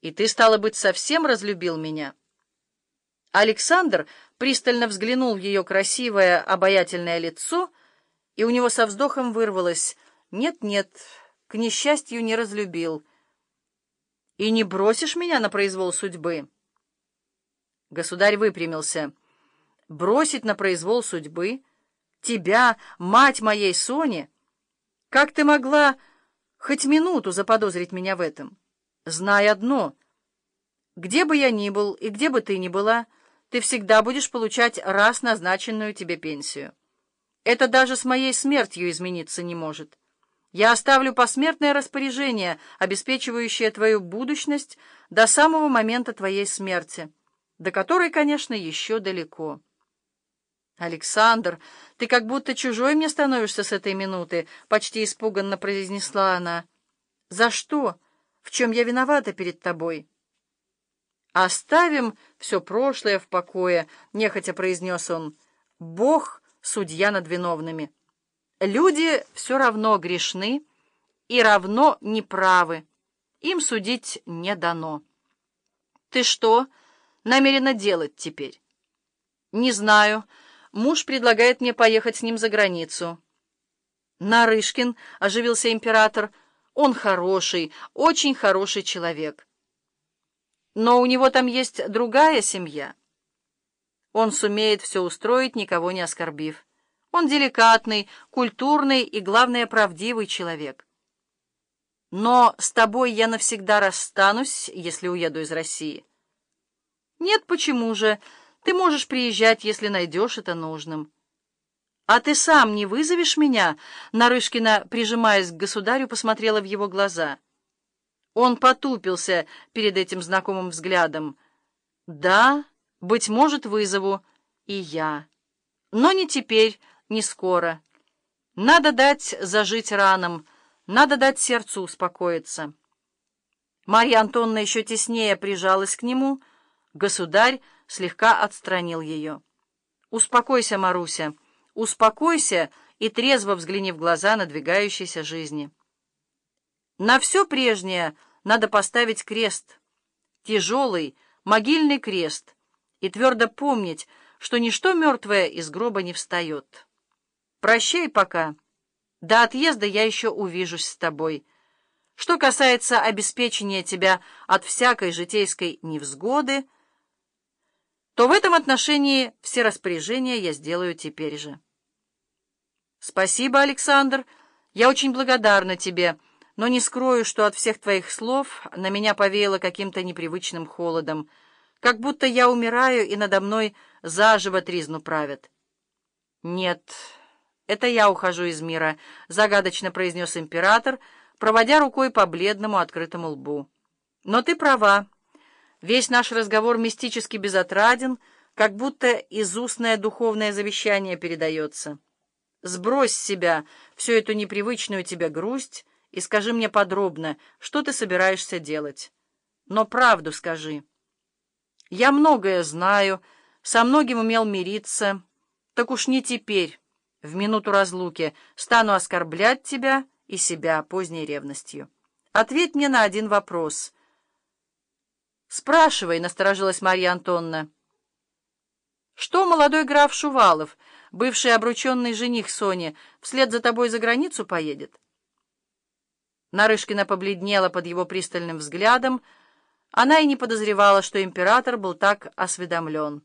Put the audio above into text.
И ты, стало быть, совсем разлюбил меня?» Александр пристально взглянул в ее красивое, обаятельное лицо, и у него со вздохом вырвалось «Нет-нет, к несчастью, не разлюбил». «И не бросишь меня на произвол судьбы?» Государь выпрямился. «Бросить на произвол судьбы? Тебя, мать моей Сони? Как ты могла хоть минуту заподозрить меня в этом? Знай одно. Где бы я ни был и где бы ты ни была, ты всегда будешь получать раз назначенную тебе пенсию. Это даже с моей смертью измениться не может». Я оставлю посмертное распоряжение, обеспечивающее твою будущность до самого момента твоей смерти, до которой, конечно, еще далеко. «Александр, ты как будто чужой мне становишься с этой минуты», — почти испуганно произнесла она. «За что? Чем я виновата перед тобой?» «Оставим все прошлое в покое», — нехотя произнес он. «Бог — судья над виновными». Люди все равно грешны и равно неправы. Им судить не дано. Ты что намерена делать теперь? Не знаю. Муж предлагает мне поехать с ним за границу. Нарышкин, — оживился император, — он хороший, очень хороший человек. Но у него там есть другая семья. Он сумеет все устроить, никого не оскорбив. Он деликатный, культурный и, главное, правдивый человек. Но с тобой я навсегда расстанусь, если уеду из России. Нет, почему же? Ты можешь приезжать, если найдешь это нужным. А ты сам не вызовешь меня? Нарышкина, прижимаясь к государю, посмотрела в его глаза. Он потупился перед этим знакомым взглядом. Да, быть может, вызову и я. Но не теперь, не скоро. Надо дать зажить ранам, надо дать сердцу успокоиться. Марья Антонна еще теснее прижалась к нему. Государь слегка отстранил ее. «Успокойся, Маруся, успокойся и трезво взгляни в глаза надвигающейся жизни. На все прежнее надо поставить крест, тяжелый, могильный крест, и твердо помнить, что ничто мертвое из гроба не встает». Прощай пока. До отъезда я еще увижусь с тобой. Что касается обеспечения тебя от всякой житейской невзгоды, то в этом отношении все распоряжения я сделаю теперь же. Спасибо, Александр. Я очень благодарна тебе, но не скрою, что от всех твоих слов на меня повеяло каким-то непривычным холодом, как будто я умираю, и надо мной заживо тризну правят. Нет... «Это я ухожу из мира», — загадочно произнес император, проводя рукой по бледному открытому лбу. «Но ты права. Весь наш разговор мистически безотраден, как будто изустное духовное завещание передается. Сбрось с себя всю эту непривычную тебе грусть и скажи мне подробно, что ты собираешься делать. Но правду скажи. Я многое знаю, со многим умел мириться, так уж не теперь» в минуту разлуки стану оскорблять тебя и себя поздней ревностью. Ответь мне на один вопрос. «Спрашивай», — насторожилась Марья Антонна. «Что молодой граф Шувалов, бывший обрученный жених Сони, вслед за тобой за границу поедет?» Нарышкина побледнела под его пристальным взглядом. Она и не подозревала, что император был так осведомлен.